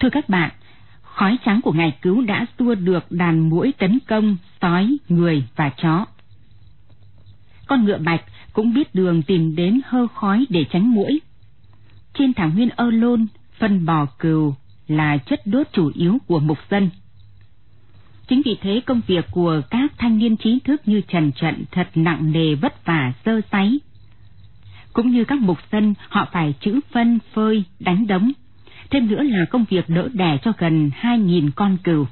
Thưa các bạn, khói trắng của ngày cứu đã xua được đàn muỗi tấn công sói, người và chó. Con ngựa bạch cũng biết đường tìm đến hơ khói để tránh muỗi. Trên thảo nguyên ơ lôn, phân bò cừu là chất đốt chủ yếu của mục dân. Chính vì thế công việc của các thanh niên trí thức như Trần Trận thật nặng nề vất vả sơ sáy. Cũng như các mục dân, họ phải chữ phân, phơi, đánh đống, thêm nữa là công việc đỡ đẻ cho gần hai nghìn con cừu.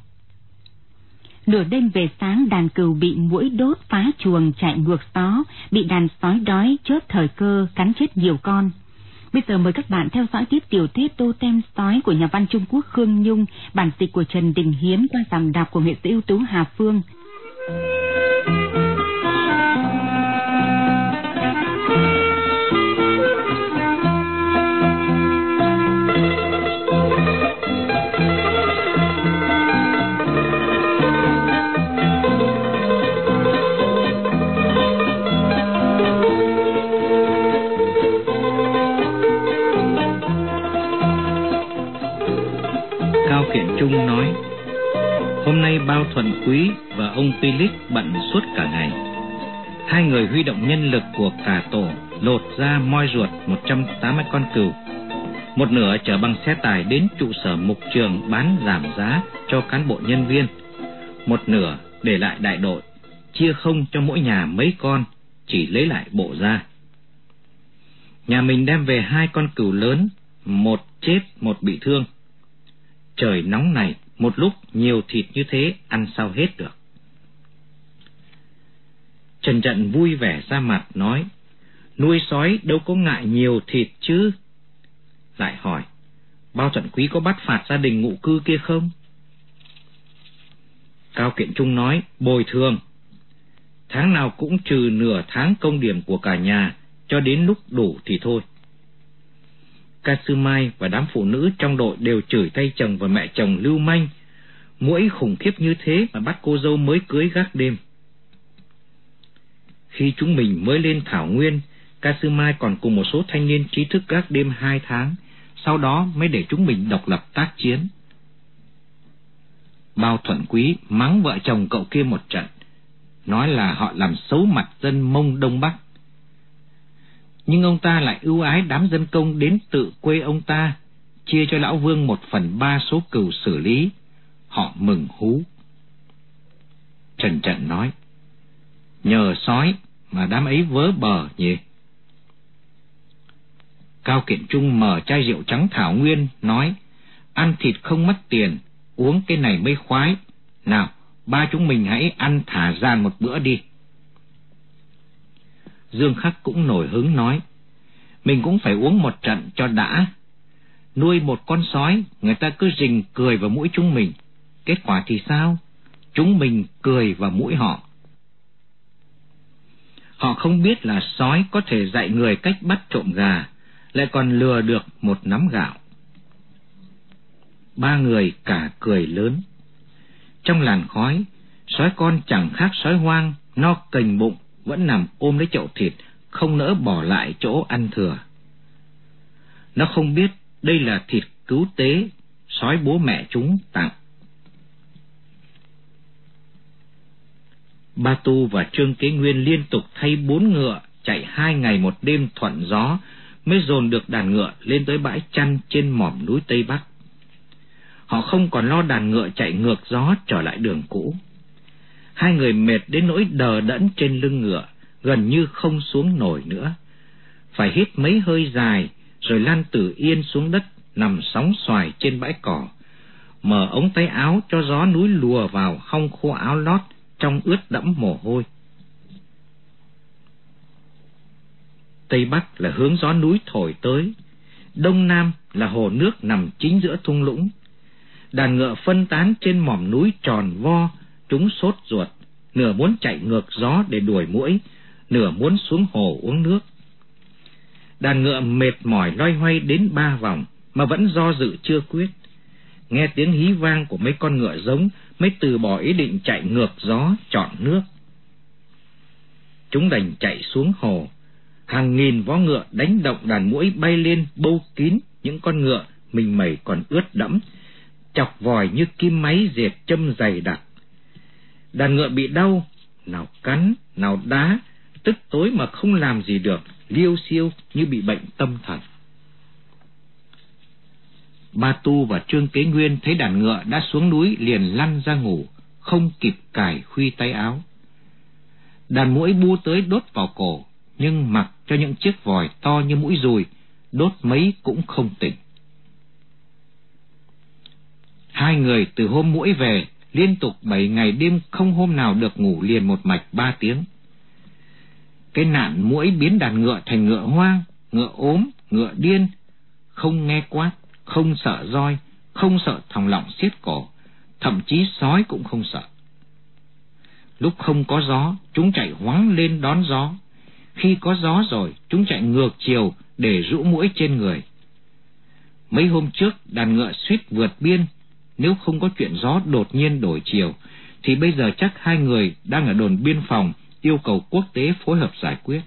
Nửa đêm về sáng đàn cừu bị mũi đốt phá chuồng chạy ngược gió, bị đàn sói đói chớp thời cơ cắn chết nhiều con. Bây giờ mời các bạn theo dõi tiếp tiểu thuyết Tô Tem Sói của nhà văn Trung Quốc Khương Nhung, bản dịch của Trần Đình Hiến qua dòng đọc của nghệ sĩ ưu tú Hà Phương. Cao Suốt cả ngày. Hai người huy động nhân lực của cả tổ Lột ra moi ruột 180 con cừu. Một nửa chở bằng xe tải đến trụ sở mục trường bán giảm giá cho cán bộ nhân viên. Một nửa để lại đại đội Chia không cho mỗi nhà mấy con Chỉ lấy lại bộ ra. Nhà mình đem về hai con cừu lớn Một chết một bị thương. Trời nóng này, một lúc nhiều thịt như thế ăn sao hết được. Trần Trận vui vẻ ra mặt nói, nuôi sói đâu có ngại nhiều thịt chứ. Lại hỏi, bao trận quý có bắt phạt gia đình ngụ cư kia không? Cao Kiện Trung nói, bồi thường. Tháng nào cũng trừ nửa tháng công điểm của cả nhà, cho đến lúc đủ thì thôi. Ca Sư Mai và đám phụ nữ trong đội đều chửi tay chồng và mẹ chồng lưu manh. Mỗi khủng khiếp như thế mà bắt cô dâu mới cưới gác đêm. Khi chúng mình mới lên Thảo Nguyên, Ca Sư Mai còn cùng một số thanh niên trí thức gác đêm hai tháng, sau đó mới để chúng mình độc lập tác chiến. Bao thuận quý mắng vợ chồng cậu kia một trận, nói là họ làm xấu mặt dân mông Đông Bắc nhưng ông ta lại ưu ái đám dân công đến tự quê ông ta, chia cho lão vương một phần ba số cừu xử lý. Họ mừng hú. Trần Trận nói, nhờ sói mà đám ấy vớ bờ nhỉ. Cao Kiện Trung mở chai rượu trắng thảo nguyên, nói, ăn thịt không mất tiền, uống cái này mới khoái. Nào, ba chúng mình hãy ăn thả gian một bữa đi. Dương Khắc cũng nổi hứng nói, mình cũng phải uống một trận cho đã. Nuôi một con sói, người ta cứ rình cười vào mũi chúng mình. Kết quả thì sao? Chúng mình cười vào mũi họ. Họ không biết là sói có thể dạy người cách bắt trộm gà, lại còn lừa được một nắm gạo. Ba người cả cười lớn. Trong làn khói, sói con chẳng khác sói hoang, no cành bụng, vẫn nằm ôm lấy chậu thịt, không nỡ bỏ lại chỗ ăn thừa. Nó không biết đây là thịt cứu tế, sói bố mẹ chúng tặng. Ba Tu và Trương Kế Nguyên liên tục thay bốn ngựa, chạy hai ngày một đêm thuận gió, mới dồn được đàn ngựa lên tới bãi chăn trên mỏm núi Tây Bắc. Họ không còn lo đàn ngựa chạy ngược gió trở lại đường cũ. Hai người mệt đến nỗi đờ đẫn trên lưng ngựa, gần như không xuống nổi nữa. Phải hít mấy hơi dài, rồi lăn tử yên xuống đất, nằm sóng xoài trên bãi cỏ. Mở ống tay áo cho gió núi lùa vào hong khô áo lót, trong ướt đẫm mồ hôi. Tây Bắc là hướng gió núi thổi tới, Đông Nam là hồ nước nằm chính giữa thung lũng. Đàn ngựa phân tán trên mỏm núi tròn vo, chúng sốt ruột, nửa muốn chạy ngược gió để đuổi mũi, nửa muốn xuống hồ uống nước. Đàn ngựa mệt mỏi loay hoay đến ba vòng mà vẫn do dự chưa quyết. Nghe tiếng hí vang của mấy con ngựa giống mới từ bỏ ý định chạy ngược gió chọn nước. Chúng đành chạy xuống hồ, hàng nghìn vó ngựa đánh động đàn mũi bay lên bâu kín những con ngựa mình mẩy còn ướt đẫm, chọc vòi như kim máy diệt châm dày đặc. Đàn ngựa bị đau, nào cắn, nào đá, tức tối mà không làm gì được, liêu siêu như bị bệnh tâm thần. Ba Tu và Trương Kế Nguyên thấy đàn ngựa đã xuống núi liền lăn ra ngủ, không kịp cài khuy tay áo. Đàn mũi bu tới đốt vào cổ, nhưng mặc cho những chiếc vòi to như mũi dùi, đốt mấy cũng không tỉnh. Hai người từ hôm mũi về, liên tục bảy ngày đêm không hôm nào được ngủ liền một mạch ba tiếng. Cái nạn mũi biến đàn ngựa thành ngựa hoang, ngựa ốm, ngựa điên, không nghe quát, không sợ roi, không sợ thòng lọng xiết cổ, thậm chí sói cũng không sợ. Lúc không có gió, chúng chạy hoáng lên đón gió. Khi có gió rồi, chúng chạy ngược chiều để rũ mũi trên người. Mấy hôm trước, đàn ngựa suýt vượt biên. Nếu không có chuyện gió đột nhiên đổi chiều, thì bây giờ chắc hai người đang ở đồn biên phòng yêu cầu quốc tế phối hợp giải quyết.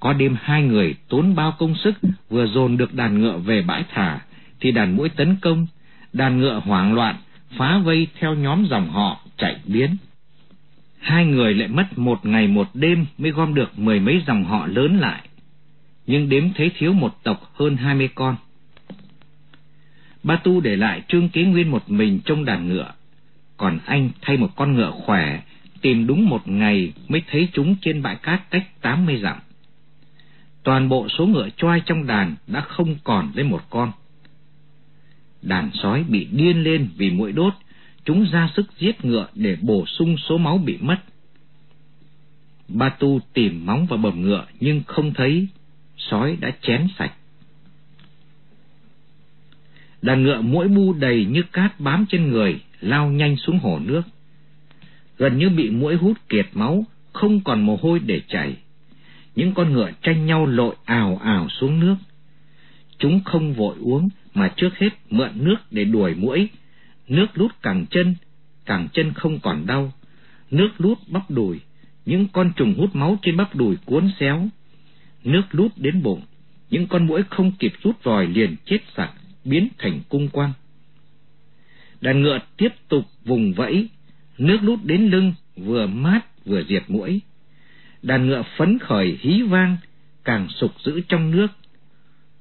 Có đêm hai người tốn bao công sức vừa dồn được đàn ngựa về bãi thả, thì đàn mũi tấn công, đàn ngựa hoảng loạn, phá vây theo nhóm dòng họ chạy biến. Hai người lại mất một ngày một đêm mới gom được mười mấy dòng họ lớn lại, nhưng đếm thấy thiếu một tộc hơn hai mươi con. Ba Tu để lại Trương Kế Nguyên một mình trong đàn ngựa, còn anh thay một con ngựa khỏe, tìm đúng một ngày mới thấy chúng trên bãi cát cách tám mươi dặm. Toàn bộ số ngựa choai trong đàn đã không còn lấy một con. Đàn sói bị điên lên vì mũi đốt, chúng ra sức giết ngựa để bổ sung số máu bị mất. Ba Tu tìm móng và bầm ngựa nhưng không thấy, sói đã chén sạch. Đàn ngựa mỗi bu đầy như cát bám trên người, lao nhanh xuống hồ nước. Gần như bị mũi hút kiệt máu, không còn mồ hôi để chảy. Những con ngựa tranh nhau lội ào ào xuống nước. Chúng không vội uống, mà trước hết mượn nước để đuổi mũi nước lút cẳng chân, cẳng chân không còn đau, nước lút bắp đùi, những con trùng hút máu trên bắp đùi cuốn xéo, nước lút đến bụng, những con mũi không kịp rút vòi liền chết sặc, biến thành cung quang. Đàn ngựa tiếp tục vùng vẫy, nước lút đến lưng, vừa mát vừa diệt mũi. Đàn ngựa phấn khởi hí vang, càng sục giữ trong nước.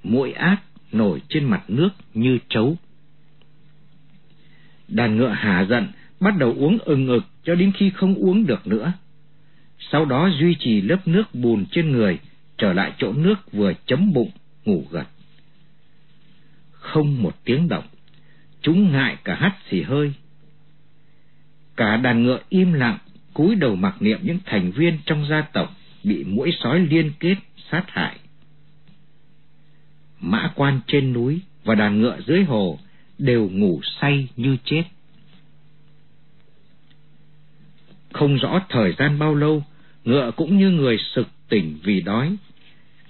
Mũi ác nổi trên mặt nước như trấu. Đàn ngựa hả giận, bắt đầu uống ừng ực cho đến khi không uống được nữa. Sau đó duy trì lớp nước bùn trên người, trở lại chỗ nước vừa chấm bụng, ngủ gật. Không một tiếng động, chúng ngại cả hắt xì hơi. Cả đàn ngựa im lặng, cúi đầu mặc niệm những thành viên trong gia tộc bị mũi sói liên kết sát hại. Mã quan trên núi và đàn ngựa dưới hồ đều ngủ say như chết. Không rõ thời gian bao lâu, ngựa cũng như người sực tỉnh vì đói.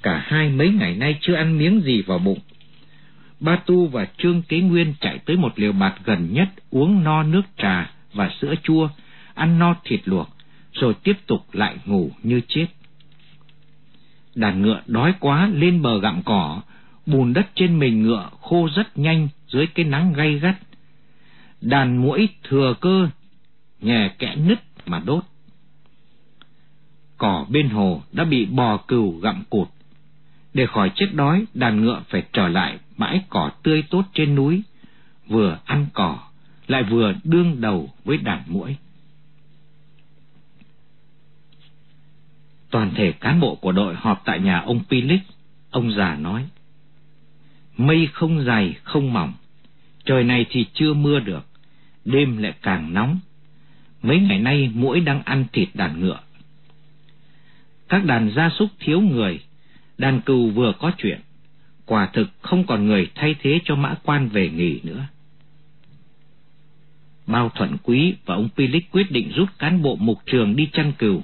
Cả hai mấy ngày nay chưa ăn miếng gì vào bụng. Ba Tu và Trương Kế Nguyên chạy tới một liều bạt gần nhất uống no nước trà và sữa chua, ăn no thịt luộc, rồi tiếp tục lại ngủ như chết. Đàn ngựa đói quá lên bờ gặm cỏ, bùn đất trên mình ngựa khô rất nhanh dưới cái nắng gay gắt. Đàn mũi thừa cơ, nhè kẽ nứt mà đốt. Cỏ bên hồ đã bị bò cừu gặm cụt. Để khỏi chết đói, đàn ngựa phải trở lại bãi cỏ tươi tốt trên núi, vừa ăn cỏ, lại vừa đương đầu với đàn mũi. Toàn thể cán bộ của đội họp tại nhà ông Pilic, ông già nói. Mây không dày, không mỏng, trời này thì chưa mưa được, đêm lại càng nóng. Mấy ngày nay mũi đang ăn thịt đàn ngựa. Các đàn gia súc thiếu người, đàn cừu vừa có chuyện, quả thực không còn người thay thế cho mã quan về nghỉ nữa. Bao Thuận Quý và ông Pilic quyết định rút cán bộ mục trường đi chăn cừu,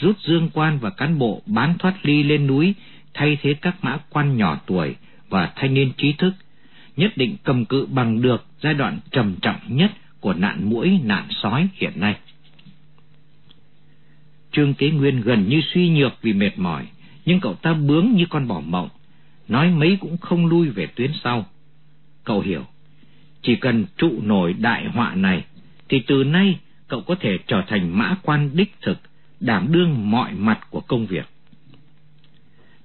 rút dương quan và cán bộ bán thoát ly lên núi thay thế các mã quan nhỏ tuổi và thanh niên trí thức, nhất định cầm cự bằng được giai đoạn trầm trọng nhất của nạn mũi nạn sói hiện nay. Trương Kế Nguyên gần như suy nhược vì mệt mỏi, nhưng cậu ta bướng như con bò mộng, nói mấy cũng không lui về tuyến sau. Cậu hiểu, chỉ cần trụ nổi đại họa này, thì từ nay cậu có thể trở thành mã quan đích thực, đảm đương mọi mặt của công việc.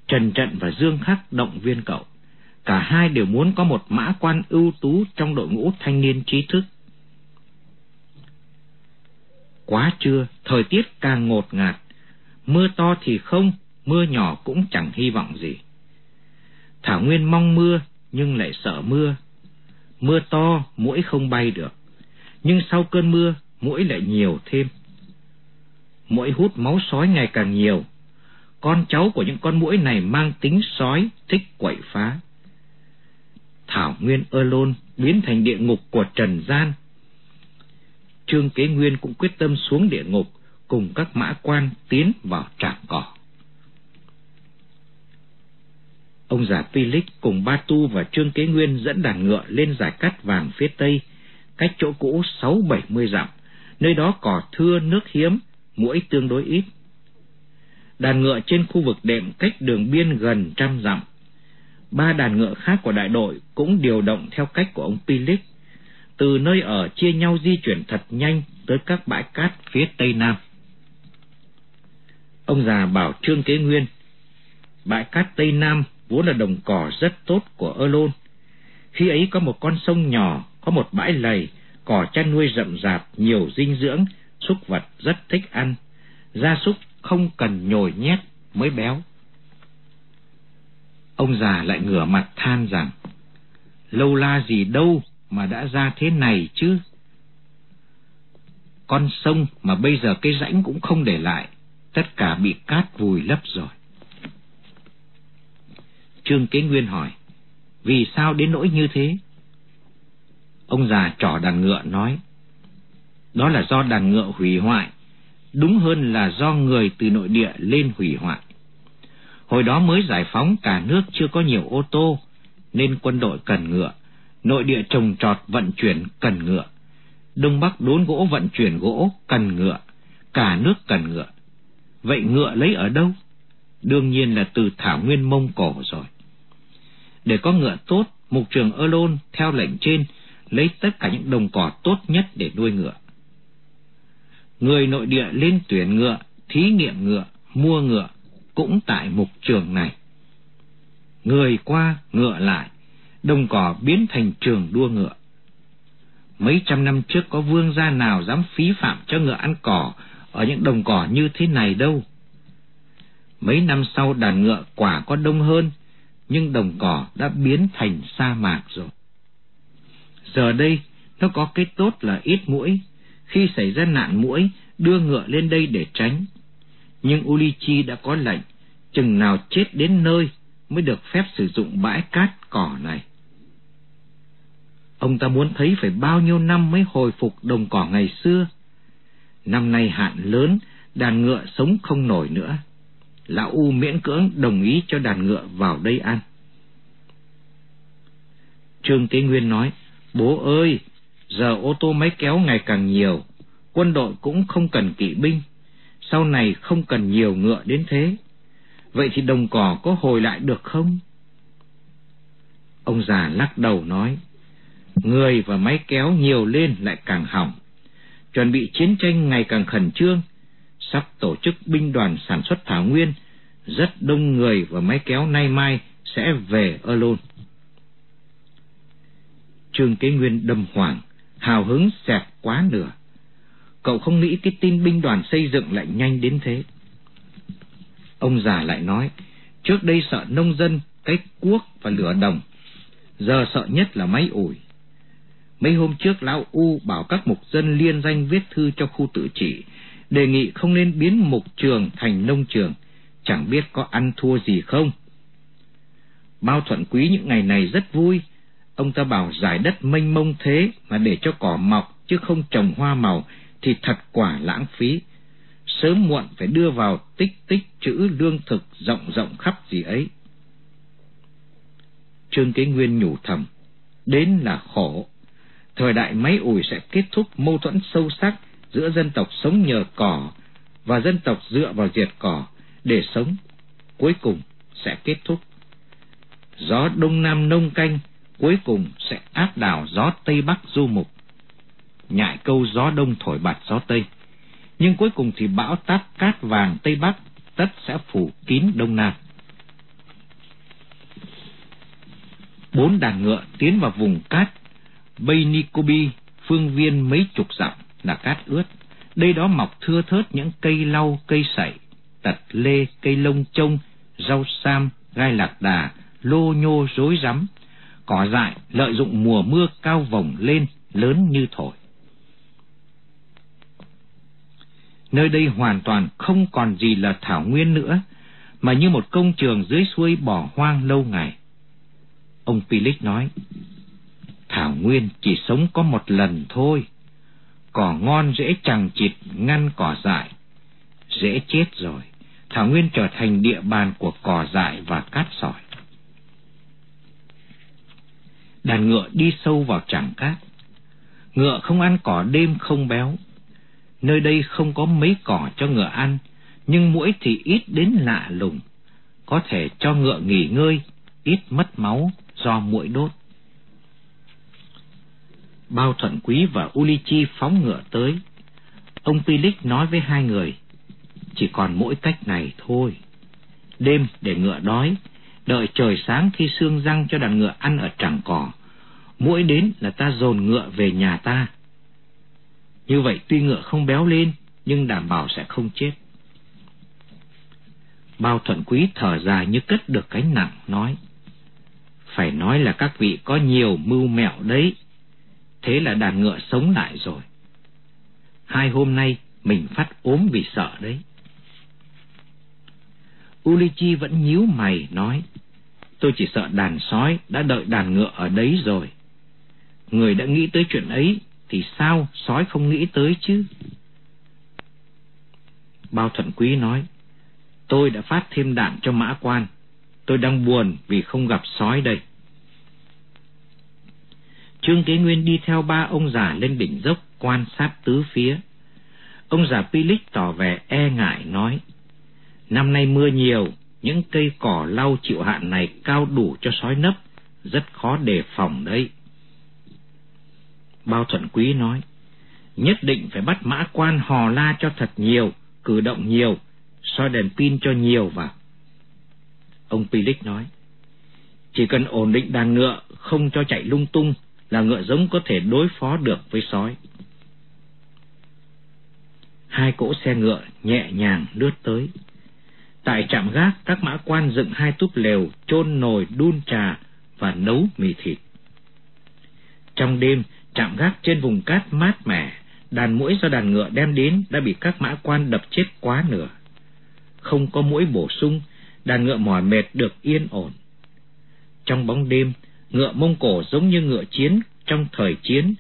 Trần Trận và Dương Khắc động viên cậu. Cả hai đều muốn có một mã quan ưu tú trong đội ngũ thanh niên trí thức. Quá trưa, thời tiết càng ngột ngạt. Mưa to thì không, mưa nhỏ cũng chẳng hy vọng gì. Thảo Nguyên mong mưa, nhưng lại sợ mưa. Mưa to, mũi không bay được. Nhưng sau cơn mưa, mũi lại nhiều thêm. Mũi hút máu sói ngày càng nhiều. Con cháu của những con mũi này mang tính sói, thích quậy phá. Thảo Nguyên ơ lôn biến thành địa ngục của Trần Gian. Trương Kế Nguyên cũng quyết tâm xuống địa ngục cùng các mã quan tiến vào trạm cỏ. Ông già Philip cùng Ba Tu và Trương Kế Nguyên dẫn đàn ngựa lên giải cát vàng phía tây, cách chỗ cũ sáu bảy mươi dặm, nơi đó cỏ thưa nước hiếm, mũi tương đối ít. Đàn ngựa trên khu vực đệm cách đường biên gần trăm dặm. Ba đàn ngựa khác của đại đội cũng điều động theo cách của ông Philip, từ nơi ở chia nhau di chuyển thật nhanh tới các bãi cát phía tây nam. Ông già bảo Trương Kế Nguyên, bãi cát tây nam vốn là đồng cỏ rất tốt của ơ lôn. Khi ấy có một con sông nhỏ, có một bãi lầy, cỏ chăn nuôi rậm rạp, nhiều dinh dưỡng, súc vật rất thích ăn. Gia súc không cần nhồi nhét mới béo. Ông già lại ngửa mặt than rằng, lâu la gì đâu mà đã ra thế này chứ. Con sông mà bây giờ cái rãnh cũng không để lại, tất cả bị cát vùi lấp rồi. Trương Kế Nguyên hỏi, vì sao đến nỗi như thế? Ông già trỏ đàn ngựa nói, đó là do đàn ngựa hủy hoại, đúng hơn là do người từ nội địa lên hủy hoại. Hồi đó mới giải phóng cả nước chưa có nhiều ô tô, nên quân đội cần ngựa, nội địa trồng trọt vận chuyển cần ngựa, Đông Bắc đốn gỗ vận chuyển gỗ cần ngựa, cả nước cần ngựa. Vậy ngựa lấy ở đâu? Đương nhiên là từ thảo nguyên Mông Cổ rồi. Để có ngựa tốt, mục trường Ơ Lôn theo lệnh trên lấy tất cả những đồng cỏ tốt nhất để nuôi ngựa. Người nội địa lên tuyển ngựa, thí nghiệm ngựa, mua ngựa, cũng tại mục trường này. Người qua, ngựa lại, đồng cỏ biến thành trường đua ngựa. Mấy trăm năm trước có vương gia nào dám phí phạm cho ngựa ăn cỏ ở những đồng cỏ như thế này đâu. Mấy năm sau đàn ngựa quả có đông hơn, nhưng đồng cỏ đã biến thành sa mạc rồi. Giờ đây, nó có cái tốt là ít mũi. Khi xảy ra nạn mũi, đưa ngựa lên đây để tránh. Nhưng Ulichi đã có lệnh, chừng nào chết đến nơi mới được phép sử dụng bãi cát cỏ này. Ông ta muốn thấy phải bao nhiêu năm mới hồi phục đồng cỏ ngày xưa. Năm nay hạn lớn, đàn ngựa sống không nổi nữa. Lão U miễn cưỡng đồng ý cho đàn ngựa vào đây ăn. Trương Kế Nguyên nói, Bố ơi, giờ ô tô máy kéo ngày càng nhiều, quân đội cũng không cần kỵ binh, sau này không cần nhiều ngựa đến thế. Vậy thì đồng cỏ có hồi lại được không? Ông già lắc đầu nói, người và máy kéo nhiều lên lại càng hỏng. Chuẩn bị chiến tranh ngày càng khẩn trương, sắp tổ chức binh đoàn sản xuất thảo nguyên, rất đông người và máy kéo nay mai sẽ về ơ lôn. Trương Kế Nguyên đâm hoàng, hào hứng xẹt quá nửa. Cậu không nghĩ cái tin binh đoàn xây dựng lại nhanh đến thế. Ông già lại nói, trước đây sợ nông dân, cái cuốc và lửa đồng, giờ sợ nhất là máy ủi. Mấy hôm trước lão U bảo các mục dân liên danh viết thư cho khu tự trị, đề nghị không nên biến mục trường thành nông trường, chẳng biết có ăn thua gì không. Bao thuận quý những ngày này rất vui, ông ta bảo giải đất mênh mông thế mà để cho cỏ mọc chứ không trồng hoa màu thì thật quả lãng phí. Sớm muộn phải đưa vào tích tích chữ lương thực rộng rộng khắp gì ấy. Trương Kế Nguyên nhủ thầm, đến là khổ. Thời đại máy ủi sẽ kết thúc mâu thuẫn sâu sắc giữa dân tộc sống nhờ cỏ và dân tộc dựa vào diệt cỏ để sống. Cuối cùng sẽ kết thúc. Gió đông nam nông canh cuối cùng sẽ áp đảo gió tây bắc du mục. Nhại câu gió đông thổi bạt gió tây. Nhưng cuối cùng thì bão táp cát vàng tây bắc tất sẽ phủ kín đông nam. Bốn đàn ngựa tiến vào vùng cát Beinicobi, phương viên mấy chục dặm là cát ướt. Đây đó mọc thưa thớt những cây lau, cây sậy, tật lê, cây lông trông, rau sam, gai lạc đà, lô nhô rối rắm. Cỏ dại lợi dụng mùa mưa cao vồng lên, lớn như thổi. Nơi đây hoàn toàn không còn gì là thảo nguyên nữa, mà như một công trường dưới xuôi bỏ hoang lâu ngày. Ông Pilic nói, Thảo Nguyên chỉ sống có một lần thôi. Cỏ ngon dễ chẳng chịt ngăn cỏ dại. Dễ chết rồi. Thảo Nguyên trở thành địa bàn của cỏ dại và cát sỏi. Đàn ngựa đi sâu vào chẳng cát. Ngựa không ăn cỏ đêm không béo. Nơi đây không có mấy cỏ cho ngựa ăn, nhưng mũi thì ít đến lạ lùng. Có thể cho ngựa nghỉ ngơi, ít mất máu do mũi đốt. Bao Thuận Quý và Ulichi phóng ngựa tới. Ông Pilic nói với hai người, chỉ còn mỗi cách này thôi. Đêm để ngựa đói, đợi trời sáng khi xương răng cho đàn ngựa ăn ở trảng cỏ. Mỗi đến là ta dồn ngựa về nhà ta. Như vậy tuy ngựa không béo lên, nhưng đảm bảo sẽ không chết. Bao thuận quý thở dài như cất được cánh nặng, nói. Phải nói là các vị có nhiều mưu mẹo đấy. Thế là đàn ngựa sống lại rồi. Hai hôm nay mình phát ốm vì sợ đấy. Ulichi vẫn nhíu mày nói, tôi chỉ sợ đàn sói đã đợi đàn ngựa ở đấy rồi. Người đã nghĩ tới chuyện ấy, thì sao sói không nghĩ tới chứ? Bao thuận quý nói, tôi đã phát thêm đạn cho mã quan, tôi đang buồn vì không gặp sói đây. Trương Kế Nguyên đi theo ba ông già lên đỉnh dốc quan sát tứ phía. Ông già Pilic tỏ vẻ e ngại nói, Năm nay mưa nhiều, những cây cỏ lau chịu hạn này cao đủ cho sói nấp, rất khó đề phòng đấy. Bao Thuận Quý nói, nhất định phải bắt mã quan hò la cho thật nhiều, cử động nhiều, soi đèn pin cho nhiều vào. Ông Pilic nói, chỉ cần ổn định đàn ngựa, không cho chạy lung tung, là ngựa giống có thể đối phó được với sói. Hai cỗ xe ngựa nhẹ nhàng lướt tới. Tại trạm gác, các mã quan dựng hai túp lều, chôn nồi đun trà và nấu mì thịt. Trong đêm, trạm gác trên vùng cát mát mẻ, đàn mũi do đàn ngựa đem đến đã bị các mã quan đập chết quá nửa. Không có mũi bổ sung, đàn ngựa mỏi mệt được yên ổn. Trong bóng đêm, ngựa Mông Cổ giống như ngựa chiến trong thời chiến,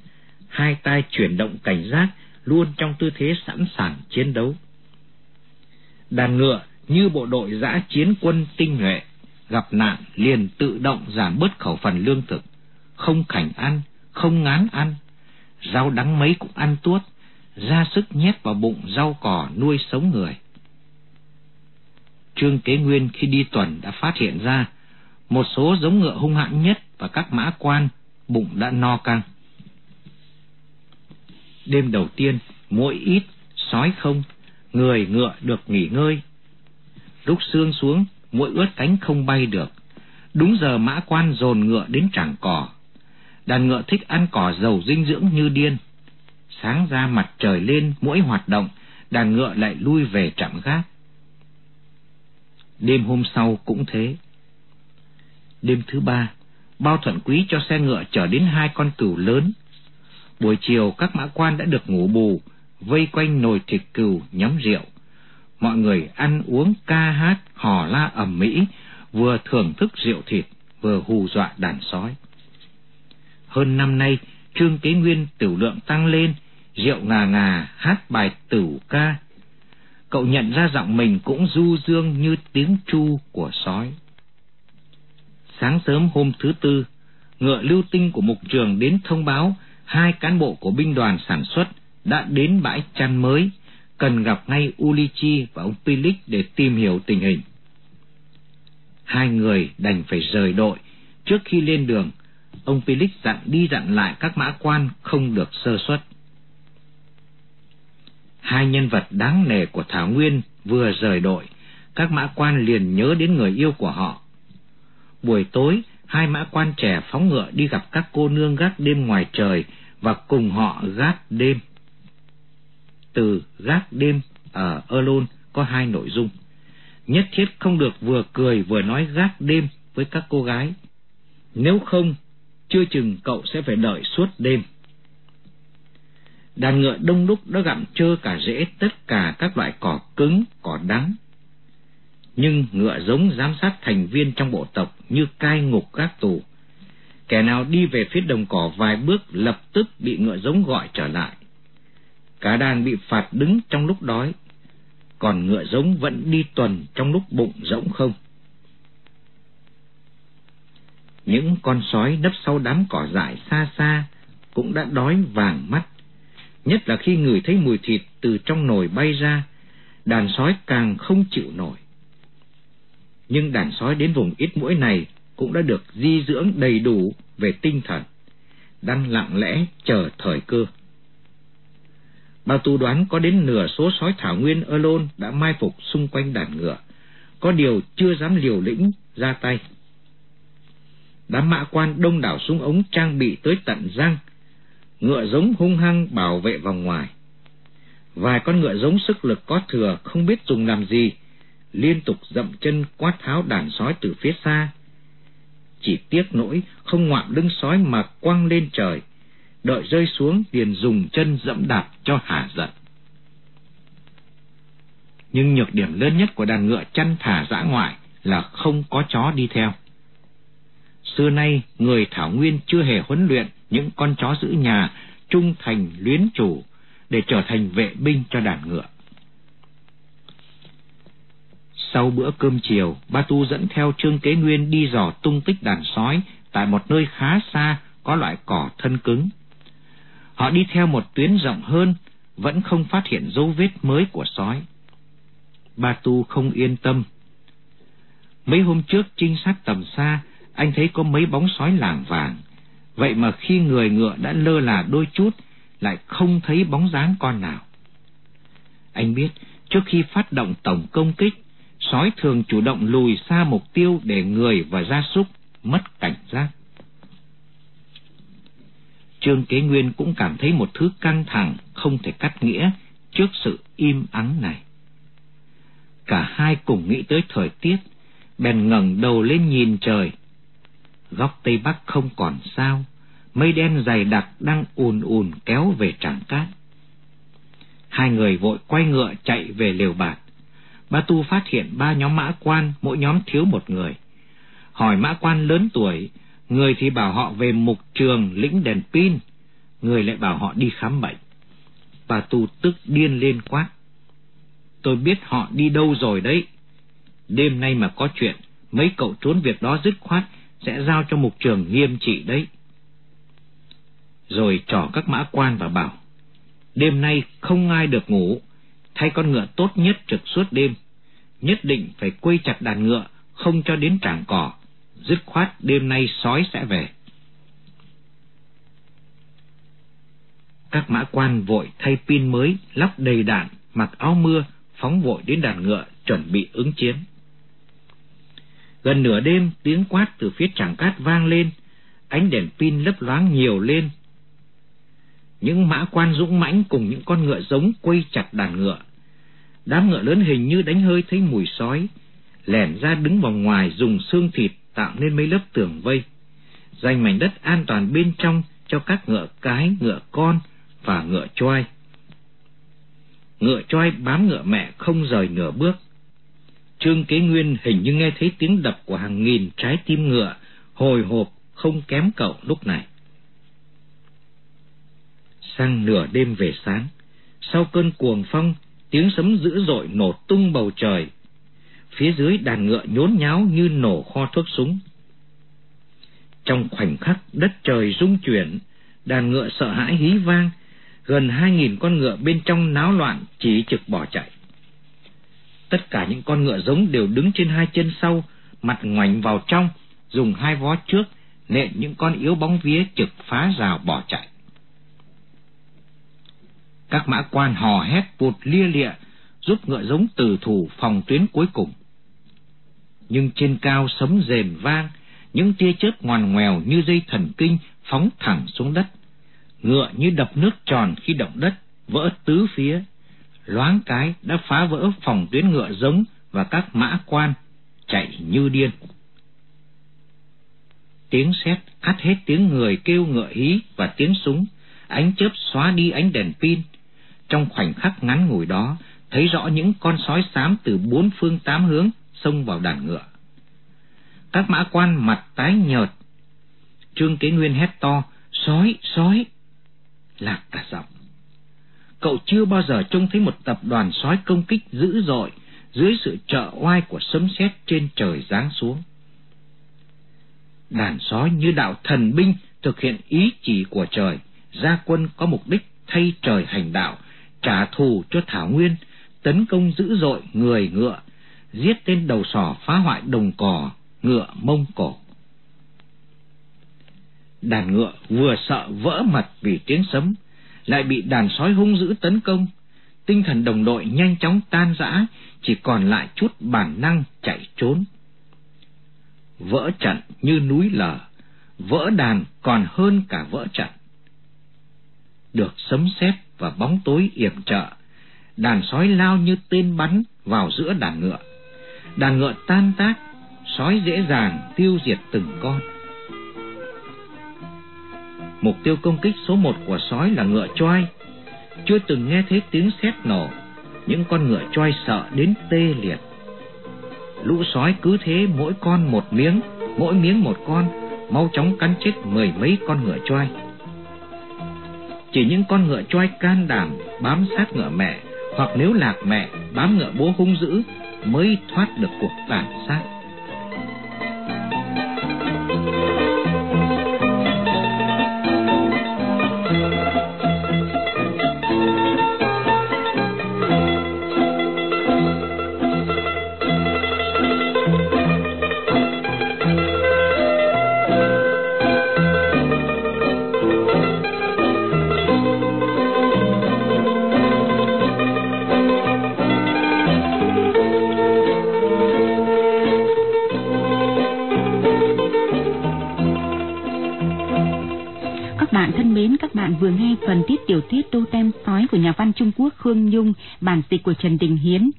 hai tay chuyển động cảnh giác, luôn trong tư thế sẵn sàng chiến đấu. Đàn ngựa như bộ đội giã chiến quân tinh nhuệ, gặp nạn liền tự động giảm bớt khẩu phần lương thực, không khảnh ăn, không ngán ăn, rau đắng mấy cũng ăn tuốt, ra sức nhét vào bụng rau cỏ nuôi sống người. Trương Kế Nguyên khi đi tuần đã phát hiện ra một số giống ngựa hung hãn nhất và các mã quan bụng đã no căng. Đêm đầu tiên, mỗi ít, sói không, người ngựa được nghỉ ngơi. Lúc xương xuống, mũi ướt cánh không bay được. Đúng giờ mã quan dồn ngựa đến trảng cỏ. Đàn ngựa thích ăn cỏ giàu dinh dưỡng như điên. Sáng ra mặt trời lên, mỗi hoạt động, đàn ngựa lại lui về trạm gác. Đêm hôm sau cũng thế. Đêm thứ ba, bao thuận quý cho xe ngựa chở đến hai con cừu lớn. Buổi chiều các mã quan đã được ngủ bù, vây quanh nồi thịt cừu nhóm rượu. Mọi người ăn uống ca hát, hò la ầm mỹ, vừa thưởng thức rượu thịt, vừa hù dọa đàn sói. Hơn năm nay, Trương Kế Nguyên tiểu lượng tăng lên, rượu ngà ngà hát bài tửu ca. Cậu nhận ra giọng mình cũng du dương như tiếng chu của sói. Sáng sớm hôm thứ tư, ngựa lưu tinh của mục trường đến thông báo hai cán bộ của binh đoàn sản xuất đã đến bãi chăn mới, cần gặp ngay Ulichi và ông Pilich để tìm hiểu tình hình. Hai người đành phải rời đội. Trước khi lên đường, ông Pilich dặn đi dặn lại các mã quan không được sơ suất. Hai nhân vật đáng nể của Thảo Nguyên vừa rời đội, các mã quan liền nhớ đến người yêu của họ. Buổi tối, hai mã quan trẻ phóng ngựa đi gặp các cô nương gác đêm ngoài trời và cùng họ gác đêm. Từ gác đêm ở Erlon có hai nội dung. Nhất thiết không được vừa cười vừa nói gác đêm với các cô gái. Nếu không, chưa chừng cậu sẽ phải đợi suốt đêm. Đàn ngựa đông đúc đã gặm trơ cả rễ tất cả các loại cỏ cứng, cỏ đắng. Nhưng ngựa giống giám sát thành viên trong bộ tộc như cai ngục các tù. Kẻ nào đi về phía đồng cỏ vài bước lập tức bị ngựa giống gọi trở lại. Cả đàn bị phạt đứng trong lúc đói, còn ngựa giống vẫn đi tuần trong lúc bụng rỗng không. Những con sói nấp sau đám cỏ dại xa xa cũng đã đói vàng mắt, nhất là khi người thấy mùi thịt từ trong nồi bay ra, đàn sói càng không chịu nổi. Nhưng đàn sói đến vùng ít mũi này cũng đã được di dưỡng đầy đủ về tinh thần, đang lặng lẽ chờ thời cơ. Bao tu đoán có đến nửa số sói thảo nguyên ơ lôn đã mai phục xung quanh đàn ngựa, có điều chưa dám liều lĩnh ra tay. Đám mã quan đông đảo súng ống trang bị tới tận răng, ngựa giống hung hăng bảo vệ vòng ngoài. Vài con ngựa giống sức lực có thừa không biết dùng làm gì, liên tục dậm chân quát tháo đàn sói từ phía xa. Chỉ tiếc nỗi không ngoạm lưng sói mà quăng lên trời, đợi rơi xuống liền dùng chân dẫm đạp cho hả giận. Nhưng nhược điểm lớn nhất của đàn ngựa chăn thả dã ngoại là không có chó đi theo. Xưa nay, người Thảo Nguyên chưa hề huấn luyện những con chó giữ nhà trung thành luyến chủ để trở thành vệ binh cho đàn ngựa. Sau bữa cơm chiều, Ba Tu dẫn theo Trương Kế Nguyên đi dò tung tích đàn sói tại một nơi khá xa có loại cỏ thân cứng. Họ đi theo một tuyến rộng hơn, vẫn không phát hiện dấu vết mới của sói. Ba Tu không yên tâm. Mấy hôm trước trinh sát tầm xa, anh thấy có mấy bóng sói làng vàng. Vậy mà khi người ngựa đã lơ là đôi chút, lại không thấy bóng dáng con nào. Anh biết, trước khi phát động tổng công kích, sói thường chủ động lùi xa mục tiêu để người và gia súc mất cảnh giác. Trương Kế Nguyên cũng cảm thấy một thứ căng thẳng không thể cắt nghĩa trước sự im ắng này. Cả hai cùng nghĩ tới thời tiết, bèn ngẩng đầu lên nhìn trời. Góc Tây Bắc không còn sao, mây đen dày đặc đang ùn ùn kéo về trảng cát. Hai người vội quay ngựa chạy về lều bạt. Ba Tu phát hiện ba nhóm mã quan, mỗi nhóm thiếu một người. Hỏi mã quan lớn tuổi, người thì bảo họ về mục trường lĩnh đèn pin, người lại bảo họ đi khám bệnh. Ba Tu tức điên lên quát. Tôi biết họ đi đâu rồi đấy. Đêm nay mà có chuyện, mấy cậu trốn việc đó dứt khoát, sẽ giao cho mục trường nghiêm trị đấy. Rồi trỏ các mã quan và bảo, đêm nay không ai được ngủ, thay con ngựa tốt nhất trực suốt đêm, nhất định phải quây chặt đàn ngựa, không cho đến trảng cỏ, dứt khoát đêm nay sói sẽ về. Các mã quan vội thay pin mới, lắp đầy đạn, mặc áo mưa, phóng vội đến đàn ngựa, chuẩn bị ứng chiến. Gần nửa đêm, tiếng quát từ phía tràng cát vang lên, ánh đèn pin lấp loáng nhiều lên. Những mã quan dũng mãnh cùng những con ngựa giống quây chặt đàn ngựa. Đám ngựa lớn hình như đánh hơi thấy mùi sói, lẻn ra đứng vào ngoài dùng xương thịt tạo nên mấy lớp tường vây, dành mảnh đất an toàn bên trong cho các ngựa cái, ngựa con và ngựa choai. Ngựa choai bám ngựa mẹ không rời nửa bước. Trương Kế Nguyên hình như nghe thấy tiếng đập của hàng nghìn trái tim ngựa, hồi hộp không kém cậu lúc này. Sang nửa đêm về sáng, sau cơn cuồng phong, tiếng sấm dữ dội nổ tung bầu trời. Phía dưới đàn ngựa nhốn nháo như nổ kho thuốc súng. Trong khoảnh khắc đất trời rung chuyển, đàn ngựa sợ hãi hí vang, gần hai nghìn con ngựa bên trong náo loạn chỉ trực bỏ chạy. Tất cả những con ngựa giống đều đứng trên hai chân sau, mặt ngoảnh vào trong, dùng hai vó trước nện những con yếu bóng vía trực phá rào bỏ chạy. Các mã quan hò hét vụt lia lịa, giúp ngựa giống từ thủ phòng tuyến cuối cùng. Nhưng trên cao sấm rền vang, những tia chớp ngoằn ngoèo như dây thần kinh phóng thẳng xuống đất. Ngựa như đập nước tròn khi động đất, vỡ tứ phía. Loáng cái đã phá vỡ phòng tuyến ngựa giống và các mã quan, chạy như điên. Tiếng sét át hết tiếng người kêu ngựa hí và tiếng súng, ánh chớp xóa đi ánh đèn pin. Trong khoảnh khắc ngắn ngủi đó, thấy rõ những con sói xám từ bốn phương tám hướng xông vào đàn ngựa. Các mã quan mặt tái nhợt. Trương Kế Nguyên hét to, sói, sói. Lạc cả giọng. Cậu chưa bao giờ trông thấy một tập đoàn sói công kích dữ dội dưới sự trợ oai của sấm sét trên trời giáng xuống. Đàn sói như đạo thần binh thực hiện ý chỉ của trời, gia quân có mục đích thay trời hành đạo, trả thù cho Thảo Nguyên, tấn công dữ dội người ngựa, giết tên đầu sỏ phá hoại đồng cỏ, ngựa mông cổ. Đàn ngựa vừa sợ vỡ mật vì tiếng sấm, lại bị đàn sói hung dữ tấn công. Tinh thần đồng đội nhanh chóng tan rã, chỉ còn lại chút bản năng chạy trốn. Vỡ trận như núi lở, vỡ đàn còn hơn cả vỡ trận. Được sấm sét và bóng tối yểm trợ, đàn sói lao như tên bắn vào giữa đàn ngựa. Đàn ngựa tan tác, sói dễ dàng tiêu diệt từng con. Mục tiêu công kích số một của sói là ngựa choai. Chưa từng nghe thấy tiếng sét nổ, những con ngựa choai sợ đến tê liệt. Lũ sói cứ thế mỗi con một miếng, mỗi miếng một con, mau chóng cắn chết mười mấy con ngựa choai. Chỉ những con ngựa choai can đảm bám sát ngựa mẹ, hoặc nếu lạc mẹ bám ngựa bố hung dữ mới thoát được cuộc tàn sát. Phương Nhung, bản dịch của Trần Đình Hiến.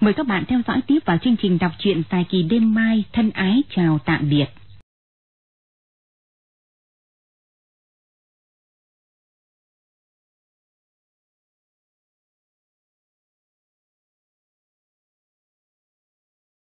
Mời các bạn theo dõi tiếp vào chương trình đọc truyện dài kỳ đêm mai. Thân ái chào tạm biệt.